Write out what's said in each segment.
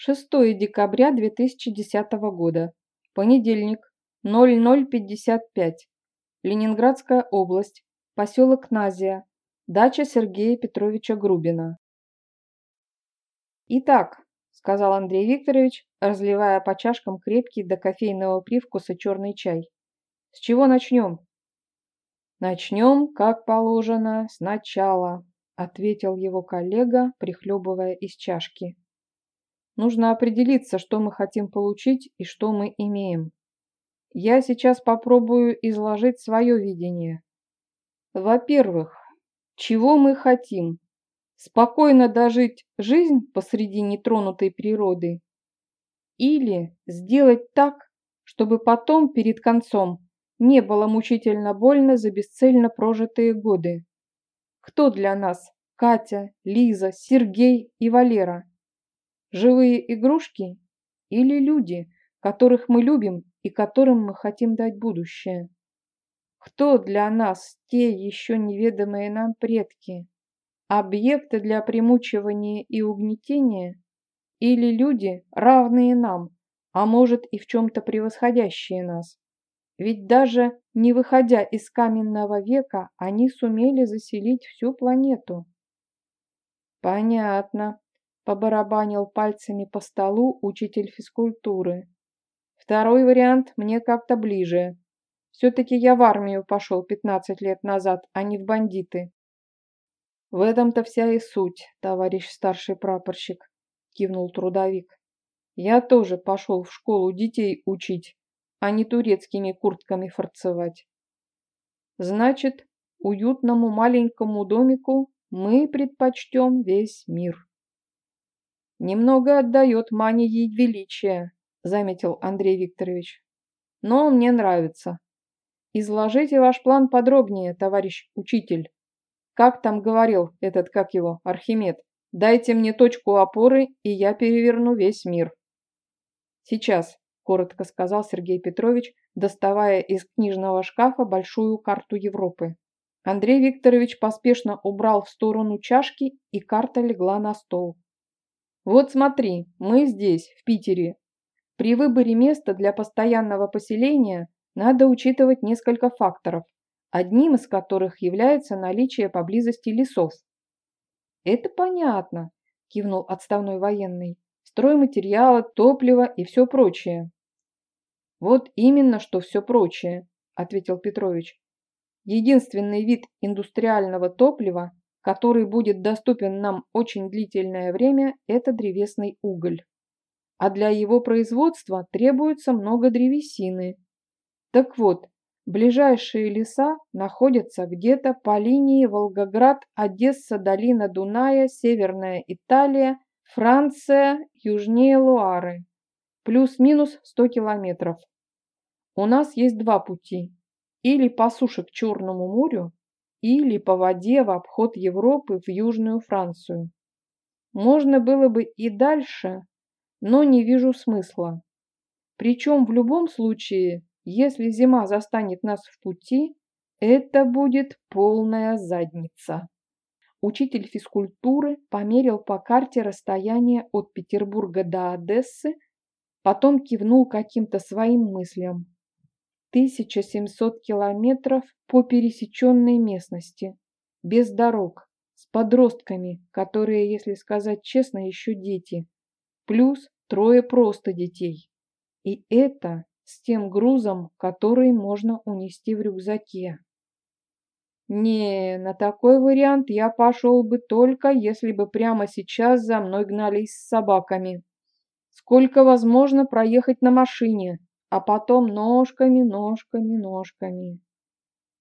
6 декабря 2010 года. Понедельник. 0055. Ленинградская область. Поселок Назия. Дача Сергея Петровича Грубина. «Итак», — сказал Андрей Викторович, разливая по чашкам крепкий до кофейного привкуса черный чай. «С чего начнем?» «Начнем, как положено, сначала», — ответил его коллега, прихлебывая из чашки. «Нужно определиться, что мы хотим получить и что мы имеем. Я сейчас попробую изложить свое видение. Во-первых, чего мы хотим? Спокойно дожить жизнь посреди нетронутой природы? Или сделать так, чтобы потом, перед концом, не было мучительно больно за бесцельно прожитые годы? Кто для нас Катя, Лиза, Сергей и Валера? Живые игрушки или люди, которых мы любим и которым мы хотим дать будущее? Кто для нас те еще неведомые нам предки? Объекты для примучивания и угнетения? Или люди, равные нам, а может и в чем-то превосходящие нас? Ведь даже не выходя из каменного века, они сумели заселить всю планету. Понятно, побарабанил пальцами по столу учитель физкультуры. Второй вариант мне как-то ближе. Все-таки я в армию пошел 15 лет назад, а не в бандиты. В этом-то вся и суть, товарищ старший прапорщик, кивнул трудовик. Я тоже пошел в школу детей учить, а не турецкими куртками фарцевать. Значит, уютному маленькому домику мы предпочтем весь мир. Немного отдает мании величия, заметил Андрей Викторович. Но мне нравится. Изложите ваш план подробнее, товарищ учитель. Как там говорил этот, как его, Архимед? Дайте мне точку опоры, и я переверну весь мир. Сейчас, коротко сказал Сергей Петрович, доставая из книжного шкафа большую карту Европы. Андрей Викторович поспешно убрал в сторону чашки, и карта легла на стол. Вот смотри, мы здесь, в Питере. При выборе места для постоянного поселения надо учитывать несколько факторов, одним из которых является наличие поблизости лесов. «Это понятно», – кивнул отставной военный. «Стройматериалы, топливо и все прочее». «Вот именно, что все прочее», – ответил Петрович. «Единственный вид индустриального топлива, который будет доступен нам очень длительное время, это древесный уголь. А для его производства требуется много древесины, так вот, ближайшие леса находятся где-то по линии Волгоград, Одесса, долина Дуная, Северная Италия, Франция, южнее Луары. Плюс-минус 100 километров. У нас есть два пути. Или по суше к Черному морю, или по воде в обход Европы в Южную Францию. Можно было бы и дальше, но не вижу смысла. Причем в любом случае если зима застанет нас в пути, это будет полная задница. Учитель физкультуры померил по карте расстояние от Петербурга до Одессы, потом кивнул каким-то своим мыслям. 1700 километров по пересеченной местности, без дорог, с подростками, которые, если сказать честно, еще дети, плюс трое просто детей. И это с тем грузом, который можно унести в рюкзаке. Не, на такой вариант я пошел бы только, если бы прямо сейчас за мной гнались с собаками. Сколько возможно проехать на машине, а потом ножками, ножками, ножками.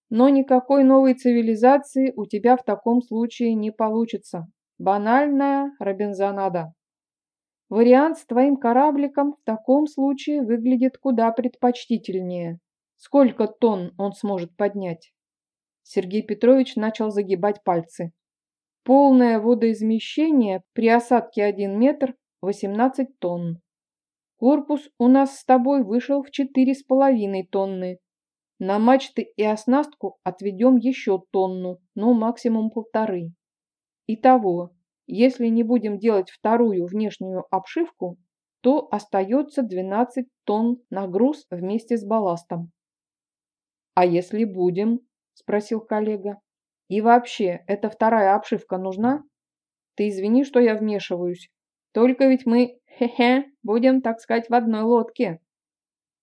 Но никакой новой цивилизации у тебя в таком случае не получится. Банальная Робинзонада. Вариант с твоим корабликом в таком случае выглядит куда предпочтительнее. Сколько тонн он сможет поднять? Сергей Петрович начал загибать пальцы. Полное водоизмещение при осадке 1 метр 18 тонн. Корпус у нас с тобой вышел в 4,5 тонны. На мачты и оснастку отведем еще тонну, но максимум полторы. Итого если не будем делать вторую внешнюю обшивку, то остается 12 тонн на груз вместе с балластом. «А если будем?» – спросил коллега. «И вообще, эта вторая обшивка нужна? Ты извини, что я вмешиваюсь. Только ведь мы, хе-хе, будем, так сказать, в одной лодке».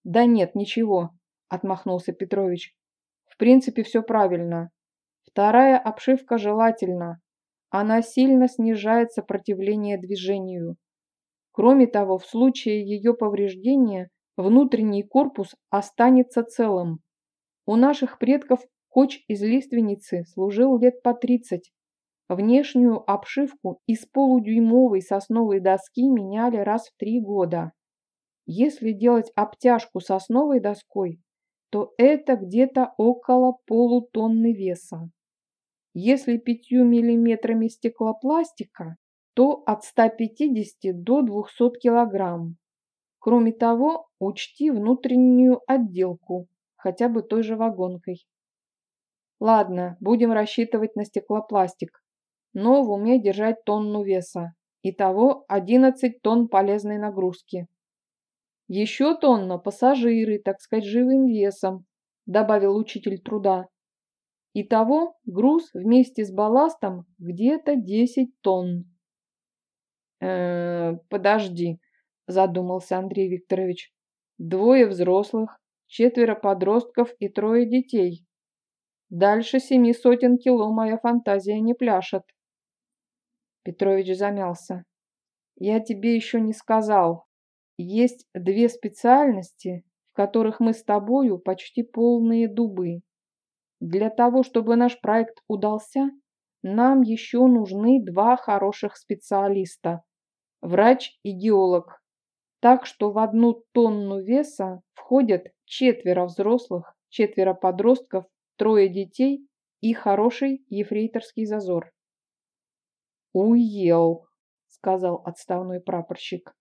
«Да нет, ничего», – отмахнулся Петрович. «В принципе, все правильно. Вторая обшивка желательна. Она сильно снижает сопротивление движению. Кроме того, в случае ее повреждения внутренний корпус останется целым. У наших предков коч из лиственницы служил лет по 30. Внешнюю обшивку из полудюймовой сосновой доски меняли раз в три года. Если делать обтяжку сосновой доской, то это где-то около полутонны веса. Если 5 миллиметрами стеклопластика, то от 150 до 200 килограмм. Кроме того, учти внутреннюю отделку, хотя бы той же вагонкой. Ладно, будем рассчитывать на стеклопластик, но в уме держать тонну веса. Итого 11 тонн полезной нагрузки. Еще тонна пассажиры, так сказать, живым весом, добавил учитель труда. Итого груз вместе с балластом где-то 10 тонн. «Э, подожди, задумался Андрей Викторович. Двое взрослых, четверо подростков и трое детей. Дальше семи сотен кило моя фантазия не пляшет. Петрович замялся. Я тебе еще не сказал. Есть две специальности, в которых мы с тобою почти полные дубы. Для того, чтобы наш проект удался, нам еще нужны два хороших специалиста – врач и геолог. Так что в одну тонну веса входят четверо взрослых, четверо подростков, трое детей и хороший ефрейторский зазор. «Уел», – сказал отставной прапорщик.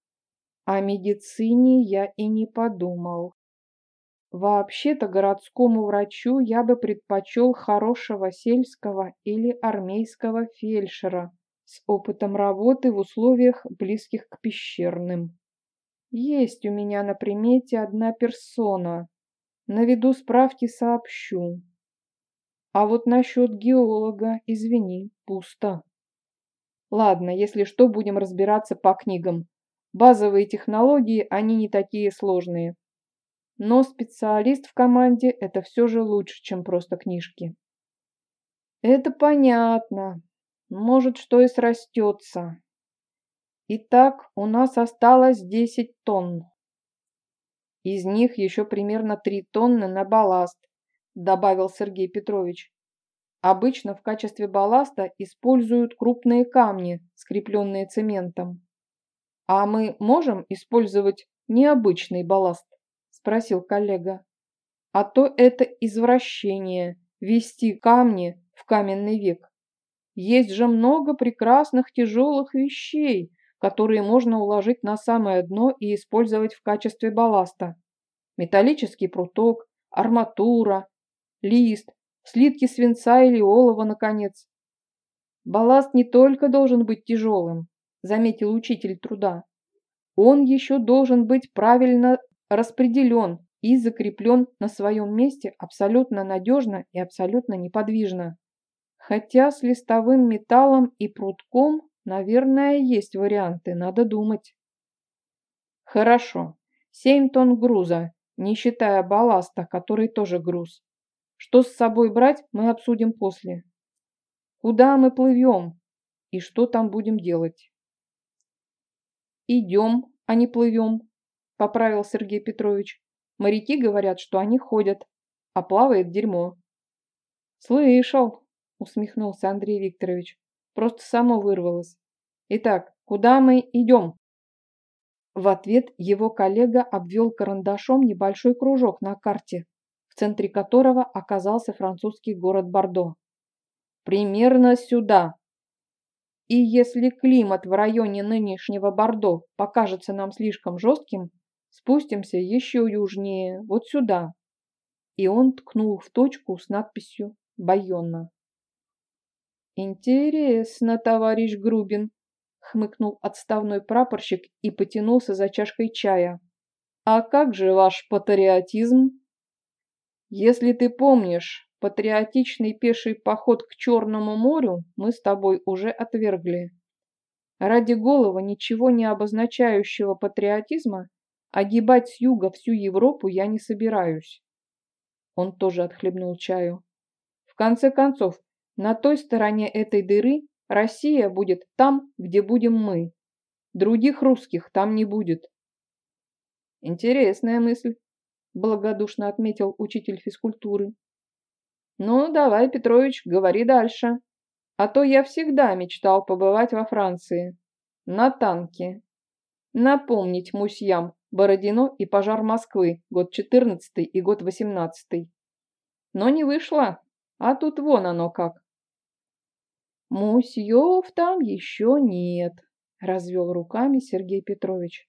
«О медицине я и не подумал. Вообще-то городскому врачу я бы предпочел хорошего сельского или армейского фельдшера с опытом работы в условиях, близких к пещерным. Есть у меня на примете одна персона. Наведу справки сообщу. А вот насчет геолога, извини, пусто. Ладно, если что, будем разбираться по книгам. Базовые технологии, они не такие сложные. Но специалист в команде – это все же лучше, чем просто книжки. Это понятно. Может, что и срастется. Итак, у нас осталось 10 тонн. Из них еще примерно 3 тонны на балласт, добавил Сергей Петрович. Обычно в качестве балласта используют крупные камни, скрепленные цементом. А мы можем использовать необычный балласт? спросил коллега. А то это извращение вести камни в каменный век. Есть же много прекрасных тяжелых вещей, которые можно уложить на самое дно и использовать в качестве балласта. Металлический пруток, арматура, лист, слитки свинца или олова, наконец. Балласт не только должен быть тяжелым, заметил учитель труда. Он еще должен быть правильно распределен и закреплен на своем месте абсолютно надежно и абсолютно неподвижно. Хотя с листовым металлом и прутком, наверное, есть варианты, надо думать. Хорошо, 7 тонн груза, не считая балласта, который тоже груз. Что с собой брать, мы обсудим после. Куда мы плывем и что там будем делать? Идем, а не плывем, поправил Сергей Петрович. Моряки говорят, что они ходят, а плавает дерьмо. Слышал, усмехнулся Андрей Викторович. Просто само вырвалось. Итак, куда мы идем? В ответ его коллега обвел карандашом небольшой кружок на карте, в центре которого оказался французский город Бордо. Примерно сюда, и если климат в районе нынешнего Бордо покажется нам слишком жестким, спустимся еще южнее, вот сюда. И он ткнул в точку с надписью «Байонна». «Интересно, товарищ Грубин», хмыкнул отставной прапорщик и потянулся за чашкой чая. «А как же ваш патриотизм?» «Если ты помнишь, патриотичный пеший поход к Черному морю мы с тобой уже отвергли. Ради голого, ничего не обозначающего патриотизма огибать с юга всю Европу я не собираюсь». Он тоже отхлебнул чаю. «В конце концов, на той стороне этой дыры Россия будет там, где будем мы. Других русских там не будет. Интересная мысль, благодушно отметил учитель физкультуры. Ну, давай, Петрович, говори дальше. А то я всегда мечтал побывать во Франции. На танке. Напомнить мусьям Бородино и пожар Москвы, год 14 и год 18. Но не вышло, а тут вон оно как. «Мусьев там еще нет», – развел руками Сергей Петрович.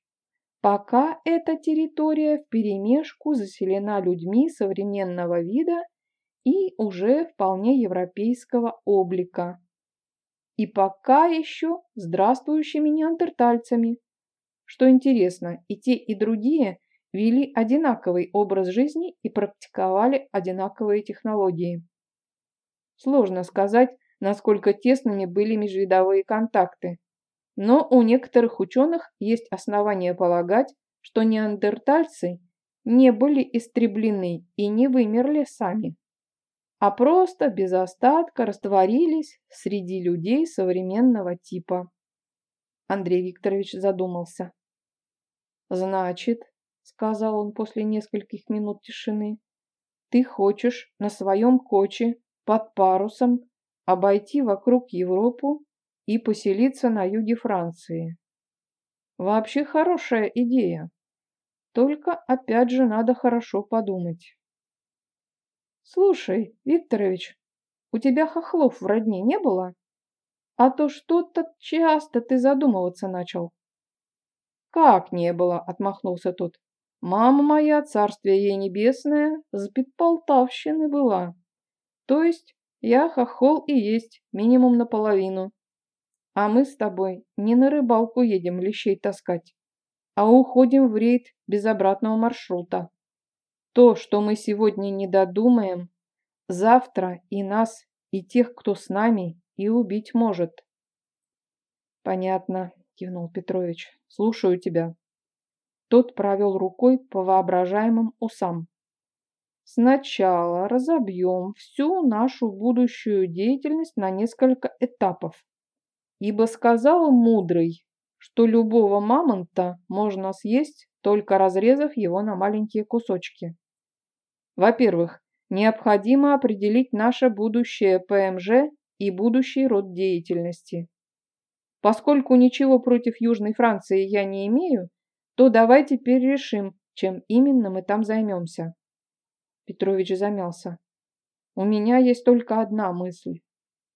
«Пока эта территория вперемешку заселена людьми современного вида и уже вполне европейского облика. И пока еще здравствующими неандертальцами. Что интересно, и те, и другие вели одинаковый образ жизни и практиковали одинаковые технологии. Сложно сказать, насколько тесными были межвидовые контакты. Но у некоторых ученых есть основания полагать, что неандертальцы не были истреблены и не вымерли сами, а просто без остатка растворились среди людей современного типа. Андрей Викторович задумался. «Значит, — сказал он после нескольких минут тишины, — ты хочешь на своем коче под парусом обойти вокруг Европу и поселиться на юге Франции. Вообще хорошая идея. Только опять же надо хорошо подумать. Слушай, Викторович, у тебя хохлов в родне не было? А то что-то часто ты задумываться начал. Как не было, отмахнулся тот. Мама моя, царствие ей небесное, с Полтавщины была. То есть я хохол и есть, минимум наполовину. А мы с тобой не на рыбалку едем лещей таскать, а уходим в рейд без обратного маршрута. То, что мы сегодня не додумаем, завтра и нас, и тех, кто с нами, и убить может. Понятно, кивнул Петрович. Слушаю тебя. Тот провел рукой по воображаемым усам. Сначала разобьем всю нашу будущую деятельность на несколько этапов. Ибо сказал мудрый, что любого мамонта можно съесть, только разрезав его на маленькие кусочки. Во-первых, необходимо определить наше будущее ПМЖ и будущий род деятельности. Поскольку ничего против Южной Франции я не имею, то давай теперь решим, чем именно мы там займемся. Петрович замялся. У меня есть только одна мысль.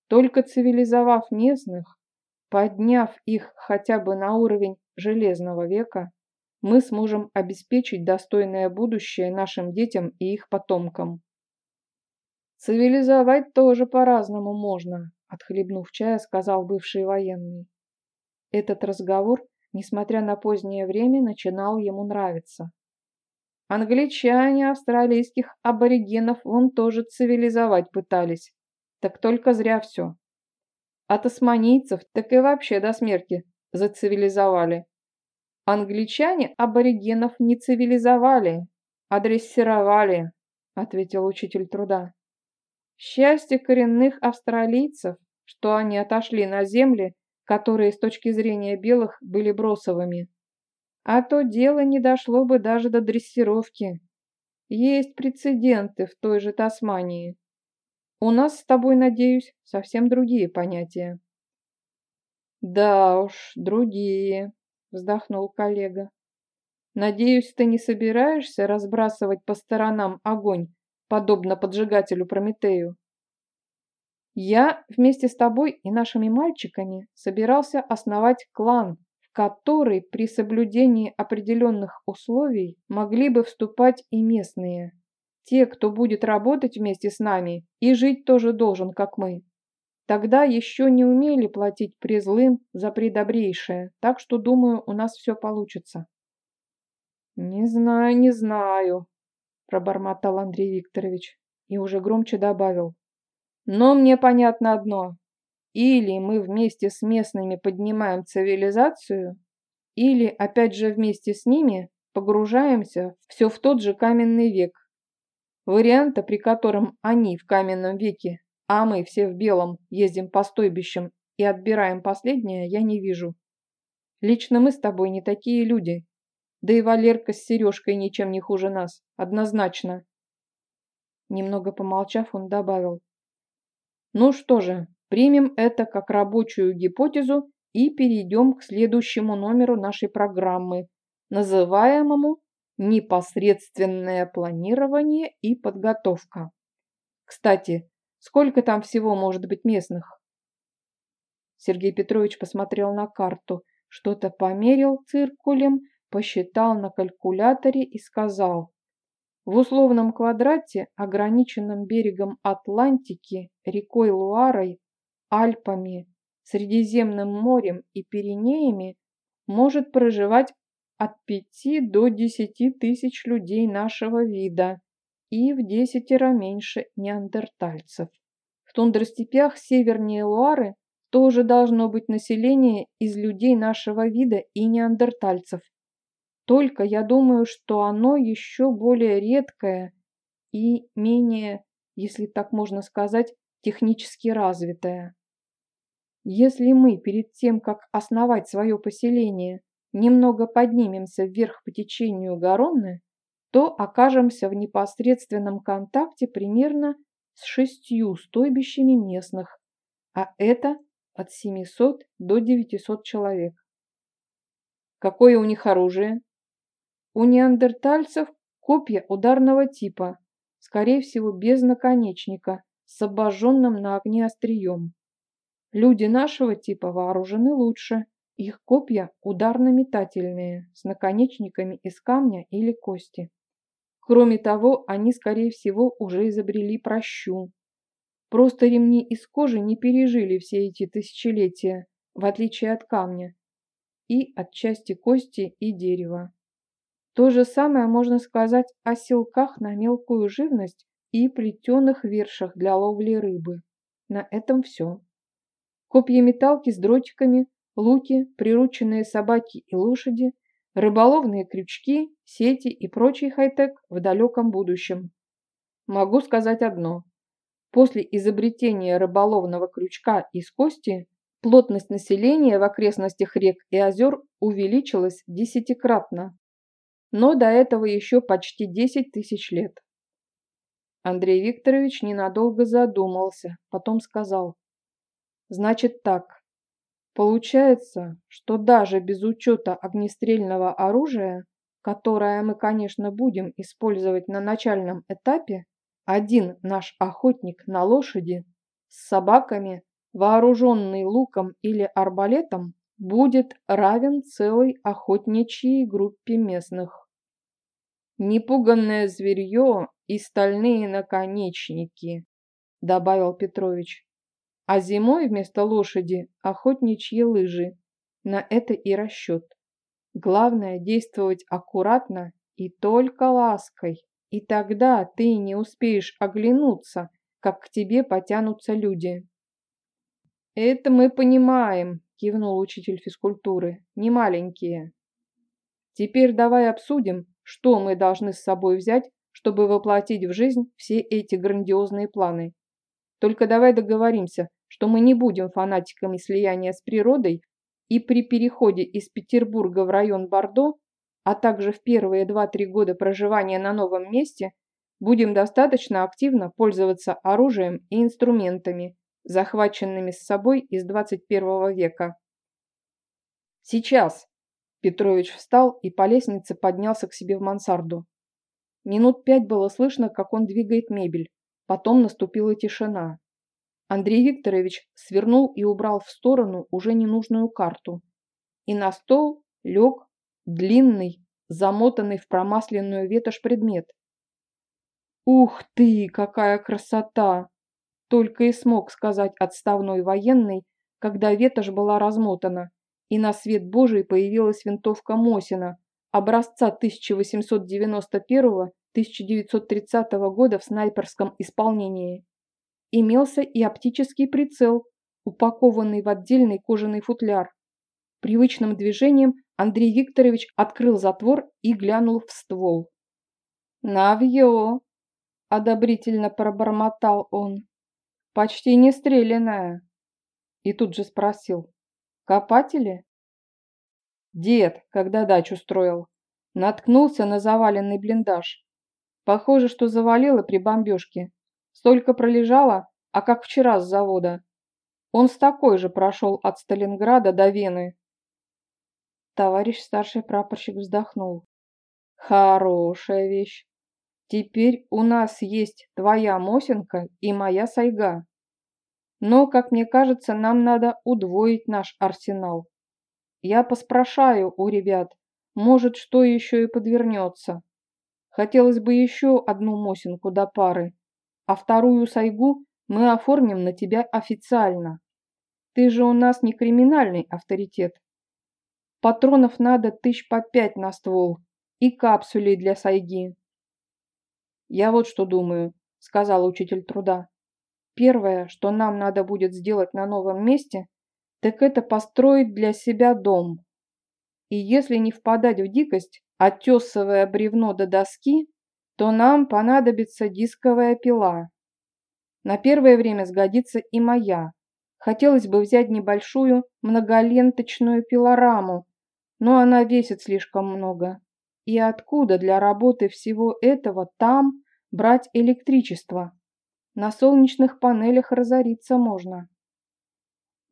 Только цивилизовав местных, подняв их хотя бы на уровень железного века, мы сможем обеспечить достойное будущее нашим детям и их потомкам. Цивилизовать тоже по-разному можно, отхлебнув чая, сказал бывший военный. Этот разговор, несмотря на позднее время, начинал ему нравиться. Англичане австралийских аборигенов вон тоже цивилизовать пытались. Так только зря все. А тасманийцев так и вообще до смерти зацивилизовали. Англичане аборигенов не цивилизовали, а дрессировали, ответил учитель труда. Счастье коренных австралийцев, что они отошли на земли, которые с точки зрения белых были бросовыми. А то дело не дошло бы даже до дрессировки. Есть прецеденты в той же Тасмании. У нас с тобой, надеюсь, совсем другие понятия. Да уж, другие, вздохнул коллега. Надеюсь, ты не собираешься разбрасывать по сторонам огонь, подобно поджигателю Прометею. Я вместе с тобой и нашими мальчиками собирался основать клан который при соблюдении определенных условий могли бы вступать и местные. Те, кто будет работать вместе с нами и жить тоже должен, как мы. Тогда еще не умели платить призлым за предобрейшее, так что, думаю, у нас все получится. «Не знаю, не знаю», – пробормотал Андрей Викторович и уже громче добавил. «Но мне понятно одно. Или мы вместе с местными поднимаем цивилизацию, или, опять же, вместе с ними погружаемся все в тот же каменный век. Варианта, при котором они в каменном веке а мы все в белом ездим по стойбищам и отбираем последнее, я не вижу. Лично мы с тобой не такие люди. Да и Валерка с Сережкой ничем не хуже нас. Однозначно. Немного помолчав, он добавил. Ну что же, примем это как рабочую гипотезу и перейдем к следующему номеру нашей программы, называемому «Непосредственное планирование и подготовка». Кстати, Сколько там всего может быть местных? Сергей Петрович посмотрел на карту, что-то померил циркулем, посчитал на калькуляторе и сказал. В условном квадрате, ограниченном берегом Атлантики, рекой Луарой, Альпами, Средиземным морем и Пиренеями может проживать от 5 до 10 тысяч людей нашего вида и в десятеро меньше неандертальцев. В тундростепях севернее Луары тоже должно быть население из людей нашего вида и неандертальцев. Только я думаю, что оно еще более редкое и менее, если так можно сказать, технически развитое. Если мы перед тем, как основать свое поселение, немного поднимемся вверх по течению Гаронны, то окажемся в непосредственном контакте примерно с шестью стойбищами местных, а это от 700 до 900 человек. Какое у них оружие? У неандертальцев копья ударного типа, скорее всего без наконечника, с обожженным на огне острием. Люди нашего типа вооружены лучше. Их копья ударно-метательные, с наконечниками из камня или кости. Кроме того, они, скорее всего, уже изобрели прощу. Просто ремни из кожи не пережили все эти тысячелетия, в отличие от камня, и от части кости и дерева. То же самое можно сказать о силках на мелкую живность и плетеных вершах для ловли рыбы. На этом все. Копья-металки с дротиками, луки, прирученные собаки и лошади – рыболовные крючки, сети и прочий хай-тек в далеком будущем. Могу сказать одно. После изобретения рыболовного крючка из кости плотность населения в окрестностях рек и озер увеличилась десятикратно. Но до этого еще почти 10 тысяч лет. Андрей Викторович ненадолго задумался, потом сказал. Значит так, Получается, что даже без учета огнестрельного оружия, которое мы, конечно, будем использовать на начальном этапе, один наш охотник на лошади с собаками, вооруженный луком или арбалетом, будет равен целой охотничьей группе местных. «Непуганное зверье и стальные наконечники», — добавил Петрович а зимой вместо лошади охотничьи лыжи. На это и расчет. Главное действовать аккуратно и только лаской. И тогда ты не успеешь оглянуться, как к тебе потянутся люди. «Это мы понимаем», – кивнул учитель физкультуры, – «не маленькие». «Теперь давай обсудим, что мы должны с собой взять, чтобы воплотить в жизнь все эти грандиозные планы. Только давай договоримся, что мы не будем фанатиками слияния с природой и при переходе из Петербурга в район Бордо, а также в первые 2-3 года проживания на новом месте, будем достаточно активно пользоваться оружием и инструментами, захваченными с собой из 21 века. «Сейчас!» Петрович встал и по лестнице поднялся к себе в мансарду. Минут пять было слышно, как он двигает мебель. Потом наступила тишина. Андрей Викторович свернул и убрал в сторону уже ненужную карту. И на стол лег длинный, замотанный в промасленную ветошь предмет. «Ух ты, какая красота!» только и смог сказать отставной военный, когда ветошь была размотана, и на свет Божий появилась винтовка Мосина, образца 1891-1930 года в снайперском исполнении. Имелся и оптический прицел, упакованный в отдельный кожаный футляр. Привычным движением Андрей Викторович открыл затвор и глянул в ствол. «Навье!» – одобрительно пробормотал он. «Почти не стрелянная». И тут же спросил. «Копатели?» Дед, когда дачу строил, наткнулся на заваленный блиндаж. Похоже, что завалило при бомбежке. Столько пролежало, а как вчера с завода. Он с такой же прошел от Сталинграда до Вены. Товарищ старший прапорщик вздохнул. Хорошая вещь. Теперь у нас есть твоя Мосинка и моя Сайга. Но, как мне кажется, нам надо удвоить наш арсенал. Я поспрашаю у ребят, может, что еще и подвернется. Хотелось бы еще одну Мосинку до пары, а вторую Сайгу мы оформим на тебя официально. Ты же у нас не криминальный авторитет. Патронов надо тысяч по пять на ствол и капсулей для Сайги. «Я вот что думаю», — сказал учитель труда. «Первое, что нам надо будет сделать на новом месте, так это построить для себя дом. И если не впадать в дикость, оттесывая бревно до доски, то нам понадобится дисковая пила. На первое время сгодится и моя. Хотелось бы взять небольшую многоленточную пилораму, но она весит слишком много. И откуда для работы всего этого там брать электричество? На солнечных панелях разориться можно.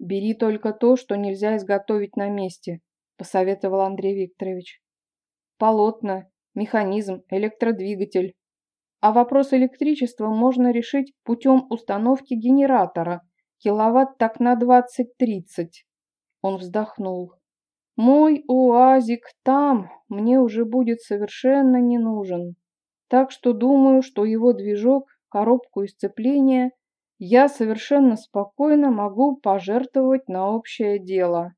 «Бери только то, что нельзя изготовить на месте», – посоветовал Андрей Викторович. «Полотна, механизм, электродвигатель. А вопрос электричества можно решить путем установки генератора, киловатт так на 20-30». Он вздохнул. Мой уазик там мне уже будет совершенно не нужен. Так что думаю, что его движок, коробку и сцепление я совершенно спокойно могу пожертвовать на общее дело.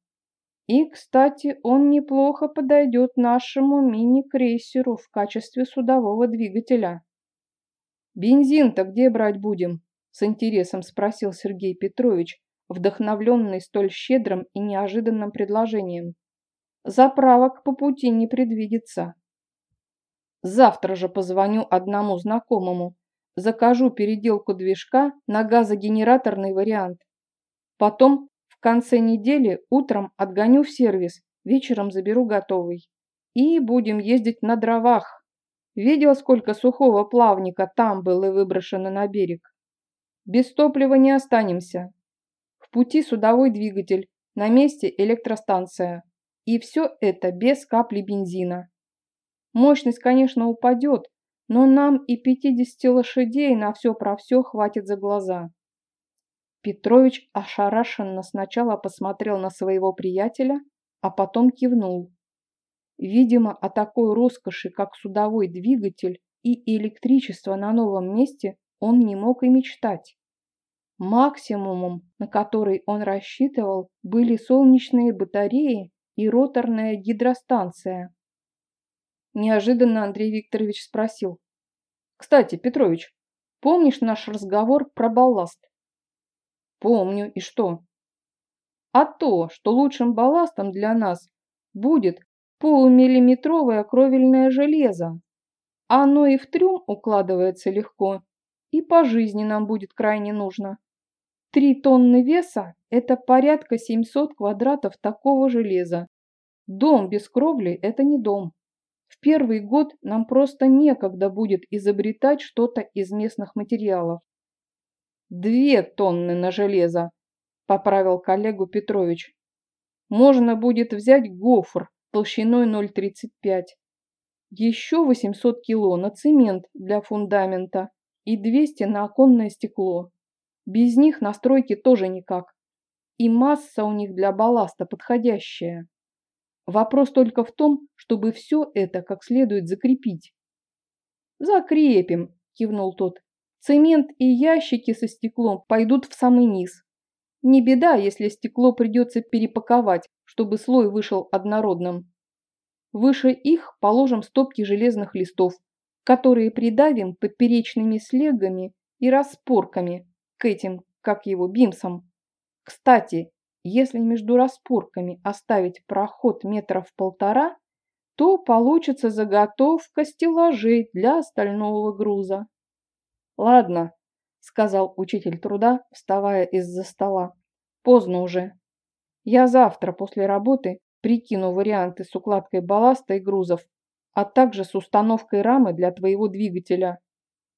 И, кстати, он неплохо подойдет нашему мини-крейсеру в качестве судового двигателя. «Бензин-то где брать будем?» – с интересом спросил Сергей Петрович, вдохновленный столь щедрым и неожиданным предложением. Заправок по пути не предвидится. Завтра же позвоню одному знакомому. Закажу переделку движка на газогенераторный вариант. Потом конце недели утром отгоню в сервис, вечером заберу готовый. И будем ездить на дровах. Видел, сколько сухого плавника там было выброшено на берег? Без топлива не останемся. В пути судовой двигатель, на месте электростанция. И все это без капли бензина. Мощность, конечно, упадет, но нам и 50 лошадей на все про все хватит за глаза. Петрович ошарашенно сначала посмотрел на своего приятеля, а потом кивнул. Видимо, о такой роскоши, как судовой двигатель и электричество на новом месте, он не мог и мечтать. Максимумом, на который он рассчитывал, были солнечные батареи и роторная гидростанция. Неожиданно Андрей Викторович спросил. «Кстати, Петрович, помнишь наш разговор про балласт?» «Помню. И что?» «А то, что лучшим балластом для нас будет полумиллиметровое кровельное железо. Оно и в трюм укладывается легко, и по жизни нам будет крайне нужно. Три тонны веса – это порядка 700 квадратов такого железа. Дом без кровли – это не дом. В первый год нам просто некогда будет изобретать что-то из местных материалов. «Две тонны на железо», – поправил коллегу Петрович. «Можно будет взять гофр толщиной 0,35. Еще 800 кило на цемент для фундамента и 200 на оконное стекло. Без них на стройке тоже никак. И масса у них для балласта подходящая. Вопрос только в том, чтобы все это как следует закрепить. «Закрепим», – кивнул тот. Цемент и ящики со стеклом пойдут в самый низ. Не беда, если стекло придется перепаковать, чтобы слой вышел однородным. Выше их положим стопки железных листов, которые придавим поперечными слегами и распорками к этим, как его, бимсам. Кстати, если между распорками оставить проход метров полтора, то получится заготовка стеллажей для остального груза. «Ладно», – сказал учитель труда, вставая из-за стола. «Поздно уже. Я завтра после работы прикину варианты с укладкой балласта и грузов, а также с установкой рамы для твоего двигателя.